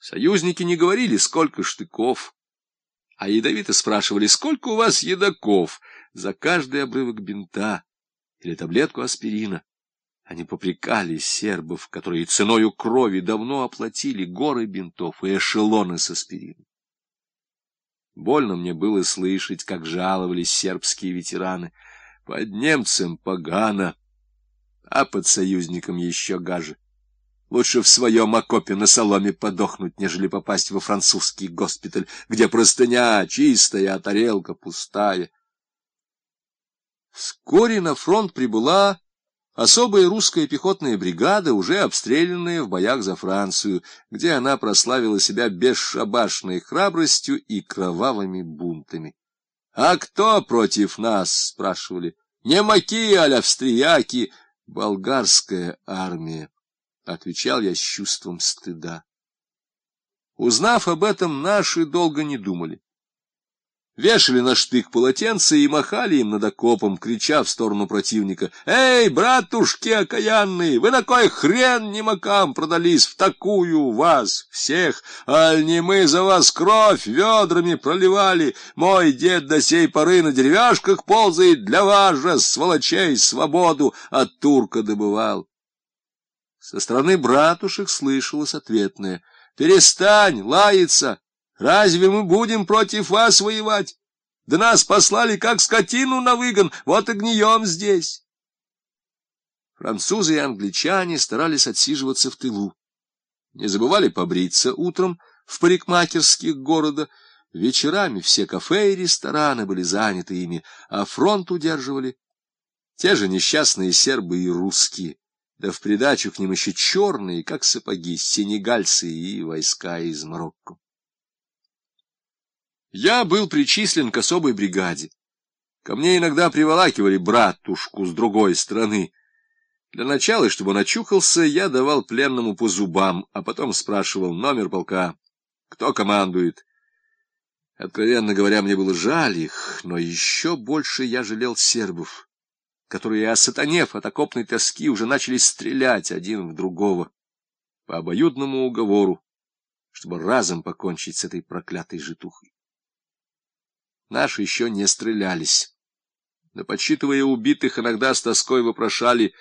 Союзники не говорили, сколько штыков, а ядовито спрашивали, сколько у вас едоков за каждый обрывок бинта или таблетку аспирина. Они попрекали сербов, которые ценою крови давно оплатили горы бинтов и эшелоны с аспирином. Больно мне было слышать, как жаловались сербские ветераны. Под немцем погано, а под союзником еще гаже. Лучше в своем окопе на соломе подохнуть, нежели попасть во французский госпиталь, где простыня чистая, а тарелка пустая. Вскоре на фронт прибыла особая русская пехотная бригада, уже обстрелянная в боях за Францию, где она прославила себя бесшабашной храбростью и кровавыми бунтами. — А кто против нас? — спрашивали. — Немаки, аль австрияки, болгарская армия. — отвечал я с чувством стыда. Узнав об этом, наши долго не думали. Вешали на штык полотенце и махали им над окопом, крича в сторону противника. «Эй, братушки окаянные, вы на кой хрен немакам продались в такую вас всех? Аль не мы за вас кровь ведрами проливали? Мой дед до сей поры на деревяшках ползает, для вас же, сволочей, свободу от турка добывал». Со стороны братушек слышалось ответное. «Перестань лаяться! Разве мы будем против вас воевать? Да нас послали как скотину на выгон, вот и гнием здесь!» Французы и англичане старались отсиживаться в тылу. Не забывали побриться утром в парикмахерских города. Вечерами все кафе и рестораны были заняты ими, а фронт удерживали те же несчастные сербы и русские да в придачу к ним еще черные, как сапоги, сенегальцы и войска из Марокко. Я был причислен к особой бригаде. Ко мне иногда приволакивали братушку с другой стороны. Для начала, чтобы он очухался, я давал пленному по зубам, а потом спрашивал номер полка, кто командует. Откровенно говоря, мне было жаль их, но еще больше я жалел сербов которые, осатанев от окопной тоски, уже начали стрелять один в другого по обоюдному уговору, чтобы разом покончить с этой проклятой житухой. Наши еще не стрелялись, но, подсчитывая убитых, иногда с тоской вопрошали,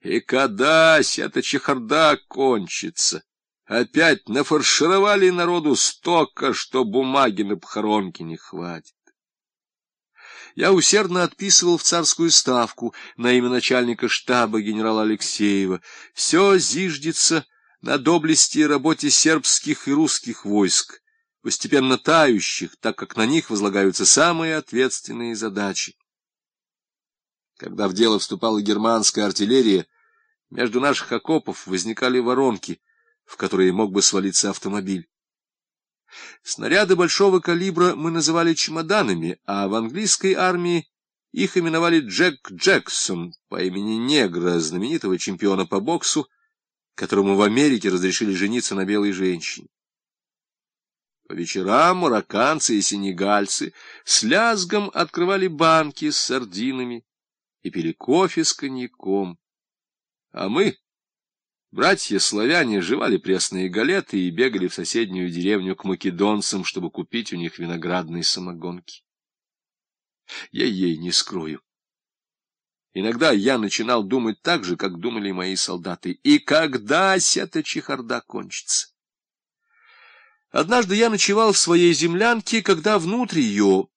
«И кадась, эта чехарда кончится!» Опять нафаршировали народу столько, что бумаги на похоронке не хватит. Я усердно отписывал в царскую ставку на имя начальника штаба генерала Алексеева. Все зиждется на доблести и работе сербских и русских войск, постепенно тающих, так как на них возлагаются самые ответственные задачи. Когда в дело вступала германская артиллерия, между наших окопов возникали воронки, в которые мог бы свалиться автомобиль. Снаряды большого калибра мы называли чемоданами, а в английской армии их именовали Джек Джексон по имени негра, знаменитого чемпиона по боксу, которому в Америке разрешили жениться на белой женщине. По вечерам марокканцы и сенегальцы с лязгом открывали банки с сардинами и пили кофе с коньяком, а мы Братья-славяне жевали пресные галеты и бегали в соседнюю деревню к македонцам, чтобы купить у них виноградные самогонки. Я ей не скрою. Иногда я начинал думать так же, как думали мои солдаты. И когда эта чехарда кончится? Однажды я ночевал в своей землянке, когда внутрь ее